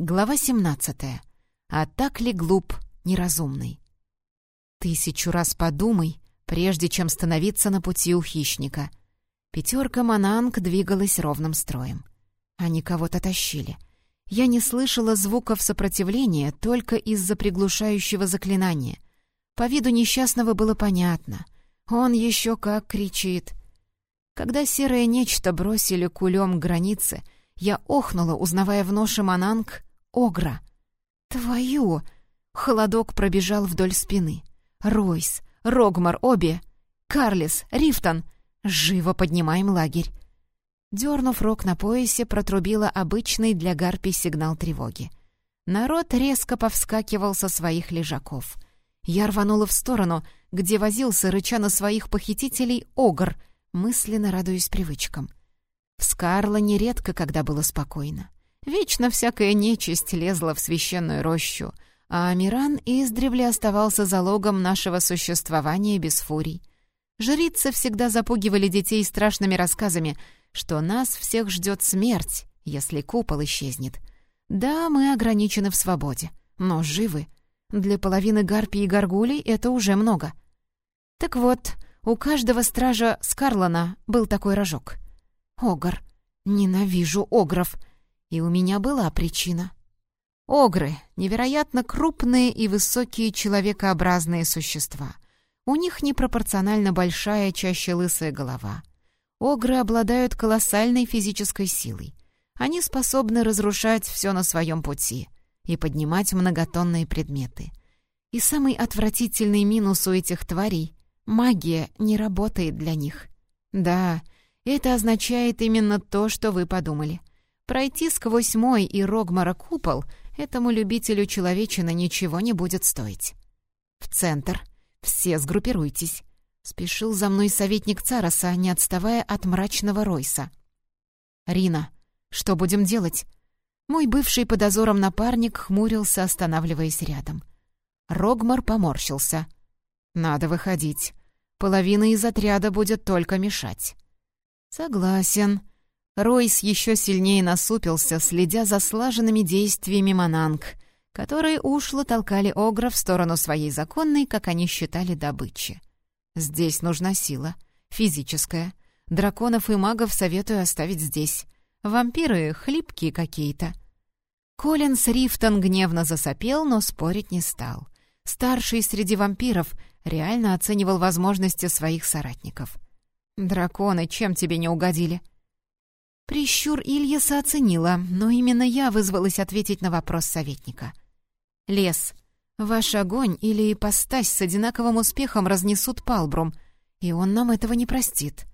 Глава 17. А так ли глуп, неразумный? Тысячу раз подумай, прежде чем становиться на пути у хищника. Пятерка Мананг двигалась ровным строем. Они кого-то тащили. Я не слышала звуков сопротивления только из-за приглушающего заклинания. По виду несчастного было понятно. Он еще как кричит. Когда серое нечто бросили кулем к границе, я охнула, узнавая в ноше Мананг Огра. «Твою!» Холодок пробежал вдоль спины. «Ройс, Рогмар, обе! Карлис, Рифтон! Живо поднимаем лагерь!» Дернув рог на поясе, протрубила обычный для гарпий сигнал тревоги. Народ резко повскакивал со своих лежаков. Я рванула в сторону, где возился, рыча на своих похитителей, огр, мысленно радуясь привычкам. В Скарла нередко, когда было спокойно. Вечно всякая нечисть лезла в священную рощу, а Амиран издревле оставался залогом нашего существования без фурий. Жрицы всегда запугивали детей страшными рассказами, что нас всех ждет смерть, если купол исчезнет. Да, мы ограничены в свободе, но живы. Для половины гарпий и горгулей это уже много. Так вот, у каждого стража Скарлана был такой рожок. Огр. Ненавижу огров. И у меня была причина. Огры — невероятно крупные и высокие человекообразные существа. У них непропорционально большая, чаще лысая голова. Огры обладают колоссальной физической силой. Они способны разрушать все на своем пути и поднимать многотонные предметы. И самый отвратительный минус у этих тварей — магия не работает для них. Да, это означает именно то, что вы подумали. Пройти сквозь мой и Рогмара купол этому любителю человечины ничего не будет стоить. В центр. Все сгруппируйтесь. Спешил за мной советник Цараса, не отставая от мрачного Ройса. «Рина, что будем делать?» Мой бывший по дозорам напарник хмурился, останавливаясь рядом. Рогмар поморщился. «Надо выходить. Половина из отряда будет только мешать». «Согласен», Ройс еще сильнее насупился, следя за слаженными действиями Мананг, которые ушло толкали Огра в сторону своей законной, как они считали, добычи. Здесь нужна сила, физическая. Драконов и магов советую оставить здесь. Вампиры хлипкие какие-то. Колин Рифтон гневно засопел, но спорить не стал. Старший среди вампиров реально оценивал возможности своих соратников. «Драконы, чем тебе не угодили?» Прищур Ильяса оценила, но именно я вызвалась ответить на вопрос советника. «Лес. Ваш огонь или ипостась с одинаковым успехом разнесут Палбрум, и он нам этого не простит».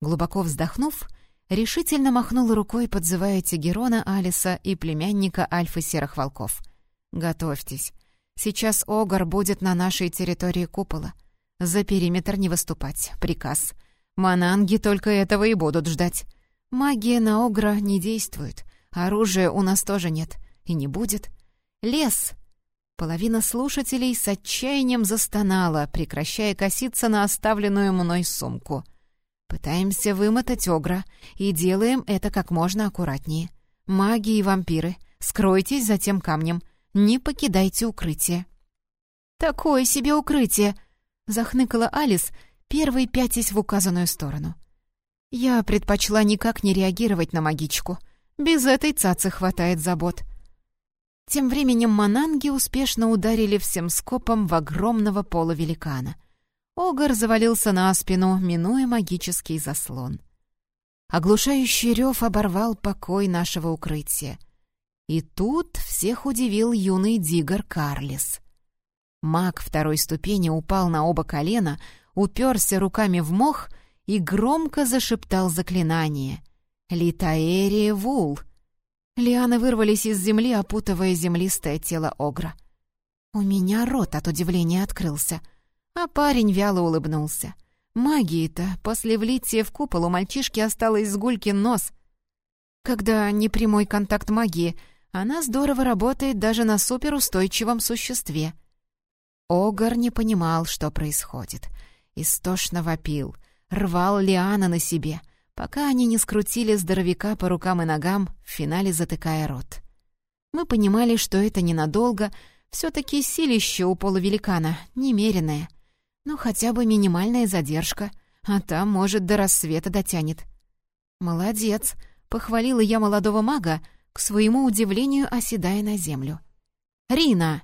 Глубоко вздохнув, решительно махнула рукой, подзывая Тигерона, Алиса и племянника Альфы Серых Волков. «Готовьтесь. Сейчас Огар будет на нашей территории купола. За периметр не выступать. Приказ. Мананги только этого и будут ждать. Магия на Огра не действует. Оружия у нас тоже нет. И не будет. Лес. Половина слушателей с отчаянием застонала, прекращая коситься на оставленную мной сумку. Пытаемся вымотать Огра и делаем это как можно аккуратнее. Маги и вампиры, скройтесь за тем камнем. Не покидайте укрытие. «Такое себе укрытие!» — захныкала Алис, первой пятясь в указанную сторону. — я предпочла никак не реагировать на магичку. Без этой цацы хватает забот. Тем временем мананги успешно ударили всем скопом в огромного пола великана. Огар завалился на спину, минуя магический заслон. Оглушающий рев оборвал покой нашего укрытия. И тут всех удивил юный Дигар Карлис. Маг второй ступени упал на оба колена, уперся руками в мох — и громко зашептал заклинание. «Литаэрия Вул!» Лианы вырвались из земли, опутывая землистое тело Огра. У меня рот от удивления открылся, а парень вяло улыбнулся. Магии-то после влития в купол у мальчишки осталось с нос. Когда непрямой контакт магии, она здорово работает даже на суперустойчивом существе. Огар не понимал, что происходит. Истошно вопил — рвал Лиана на себе, пока они не скрутили здоровяка по рукам и ногам, в финале затыкая рот. Мы понимали, что это ненадолго, все-таки силище у полувеликана, немеренное. Ну, хотя бы минимальная задержка, а там, может, до рассвета дотянет. «Молодец!» — похвалила я молодого мага, к своему удивлению оседая на землю. «Рина!»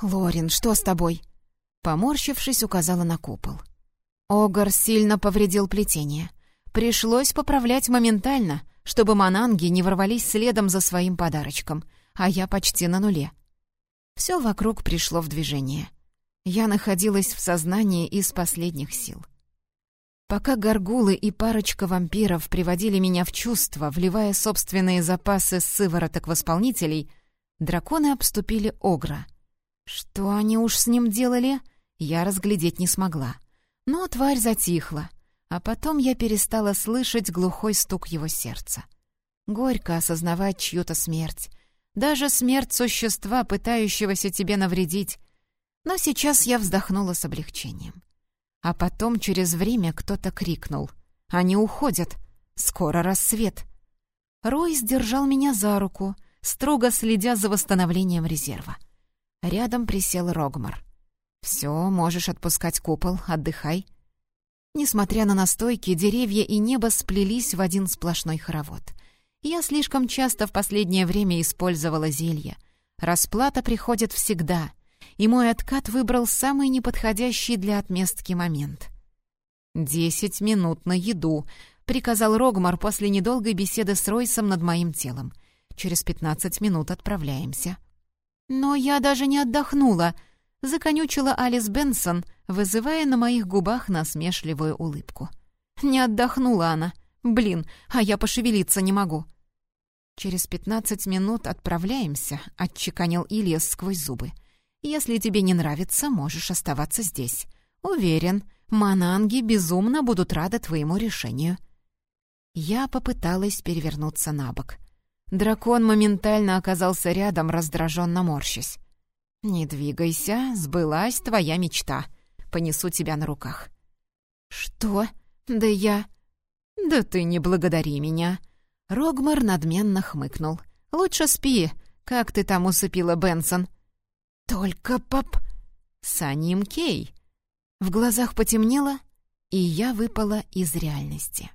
«Лорин, что с тобой?» Поморщившись, указала на купол. Огар сильно повредил плетение. Пришлось поправлять моментально, чтобы мананги не ворвались следом за своим подарочком, а я почти на нуле. Все вокруг пришло в движение. Я находилась в сознании из последних сил. Пока горгулы и парочка вампиров приводили меня в чувство, вливая собственные запасы сывороток восполнителей, драконы обступили Огра. Что они уж с ним делали, я разглядеть не смогла. Но тварь затихла, а потом я перестала слышать глухой стук его сердца. Горько осознавать чью-то смерть, даже смерть существа, пытающегося тебе навредить. Но сейчас я вздохнула с облегчением. А потом через время кто-то крикнул. «Они уходят! Скоро рассвет!» Рой сдержал меня за руку, строго следя за восстановлением резерва. Рядом присел Рогмар. «Все, можешь отпускать купол, отдыхай». Несмотря на настойки, деревья и небо сплелись в один сплошной хоровод. Я слишком часто в последнее время использовала зелья. Расплата приходит всегда, и мой откат выбрал самый неподходящий для отместки момент. «Десять минут на еду», — приказал Рогмар после недолгой беседы с Ройсом над моим телом. «Через пятнадцать минут отправляемся». «Но я даже не отдохнула», — законючила Алис Бенсон, вызывая на моих губах насмешливую улыбку. «Не отдохнула она. Блин, а я пошевелиться не могу». «Через пятнадцать минут отправляемся», — отчеканил Ильяс сквозь зубы. «Если тебе не нравится, можешь оставаться здесь. Уверен, мананги безумно будут рады твоему решению». Я попыталась перевернуться на бок. Дракон моментально оказался рядом, раздраженно морщась. «Не двигайся, сбылась твоя мечта. Понесу тебя на руках». «Что? Да я...» «Да ты не благодари меня!» Рогмар надменно хмыкнул. «Лучше спи. Как ты там усыпила Бенсон?» «Только пап...» «Саним Кей». В глазах потемнело, и я выпала из реальности.